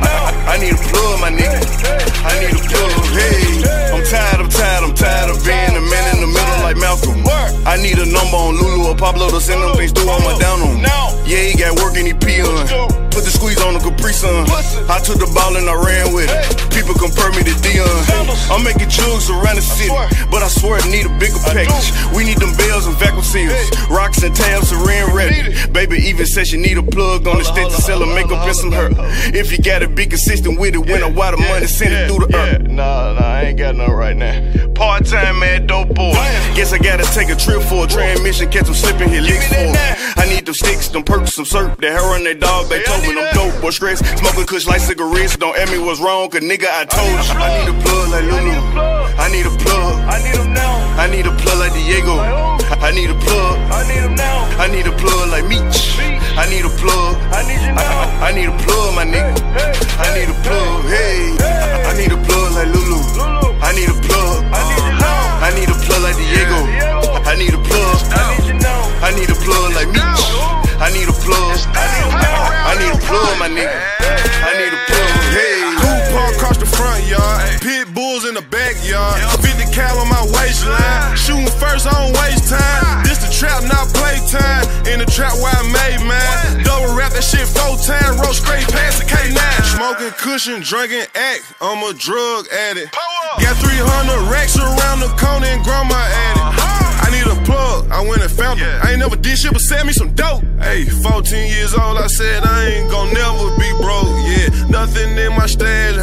I, need a plug, my nigga. I need a plug, hey. I'm tired, I'm tired, I'm tired of being the man in the middle like Malcolm. I need a number on Lulu or Pablo to send them things through on my down on. Yeah, he got work and he peeling squeeze on the Capri Sun. I took the ball and I ran with it. People compare me to Dion. I'm making jugs around the city, but I swear I need a bigger package. We need them bells and vacuum seals, rocks and tabs rain ready. Baby even said she need a plug on the stick to sell her makeup and some hurt. If you gotta be consistent with it, when I wire the money, send it through the earth. Nah, nah, I ain't got none right now. Part time man, dope boy. Guess I gotta take a trip for a transmission, catch them slipping here, licks for. I need them sticks, them perks, some syrup, that hair on their dog, they told me them dope, boy stress. Smoking kush like cigarettes, don't ask me what's wrong, cause nigga, I told you. I need a plug like Lulu. I need a plug. I need them now. I need a plug like Diego. I need a plug. I need them now. I need a plug like Meech. I need a plug. I need you now. I, I need a plug, backyard. 50 cal on my waistline. Shooting first, I don't waste time. This the trap, not playtime. In the trap where I made mine. Double wrap that shit four times. Roll straight past the K9. Smoking cushion, drinking act. I'm a drug addict. Got 300 racks around the corner and grandma addict. I need a plug, I went and found it. I ain't never did shit but send me some dope. Hey, 14 years old, I said I ain't gon' never be broke. Yeah, nothing in my stash,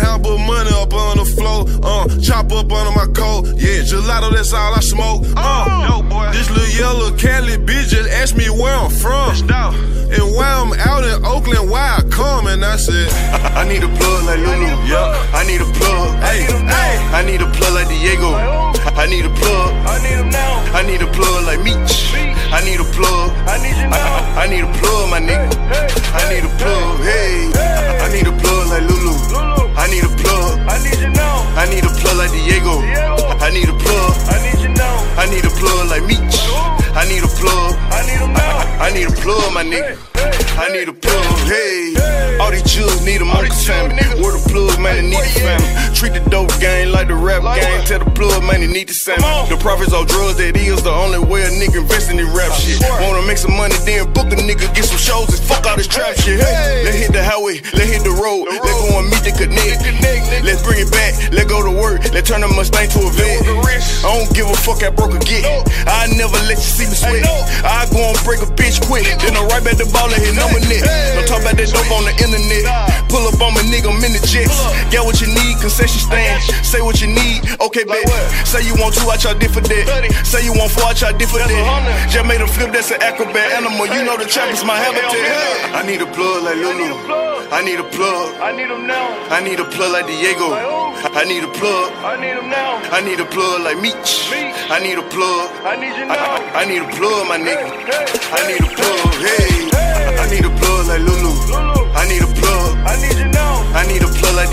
chop up under my coat. Yeah, gelato, that's all I smoke. Uh, oh, no, boy. this little yellow Cali bitch just asked me where I'm from. And why I'm out in Oakland, why I come, and I said, I need a plug like Lulu. Yeah. I need a plug. Hey, hey. I need a plug like Diego. I need a plug. I need them now. I need a plug like Meech. I need a plug. I need you now. I, I need a plug, my nigga. I need a plug, hey. I I need them now. I need a plug, my nigga. I need a plug, hey. All these chills need a monkey family. Where the plug, man, they need the family. Treat the dope game like the rap game. Tell the plug, man, they need the same. The profits on drugs, that is the only way a nigga invest in this rap shit. Wanna make some money, then book a nigga, get some shows and fuck all this trap shit. Hey, let's hit the highway, let's hit the road. Let's go and meet the connect. Let's bring it back, let go to work. Let's turn the Mustang to a vet. I don't give a fuck, I broke again. I never let you see me sweat. No. I go and break a bitch quick. Then I right back the ball and hit number net. Don't talk about that dope on the internet. Pull up on my nigga, I'm in the jets. Get what you need, concession stand. Say what you need, okay, bet. Say you want two, I try different. Say you want four, I try different. Just made a flip, that's an acrobat animal. You know the trap is my habitat. I need a plug like Lulu. I need a plug. I need them now. I need a plug like Diego. I need a plug. I need them now. I need a plug like Meech. I need a plug. I need you now. I, I need a plug, my nigga. I need a plug, hey. I need a plug like Lulu. I need a plug. I need you now. I need a plug like